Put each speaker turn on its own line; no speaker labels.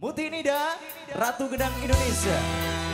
Muti Nida, Ratu Gedang Indonesia.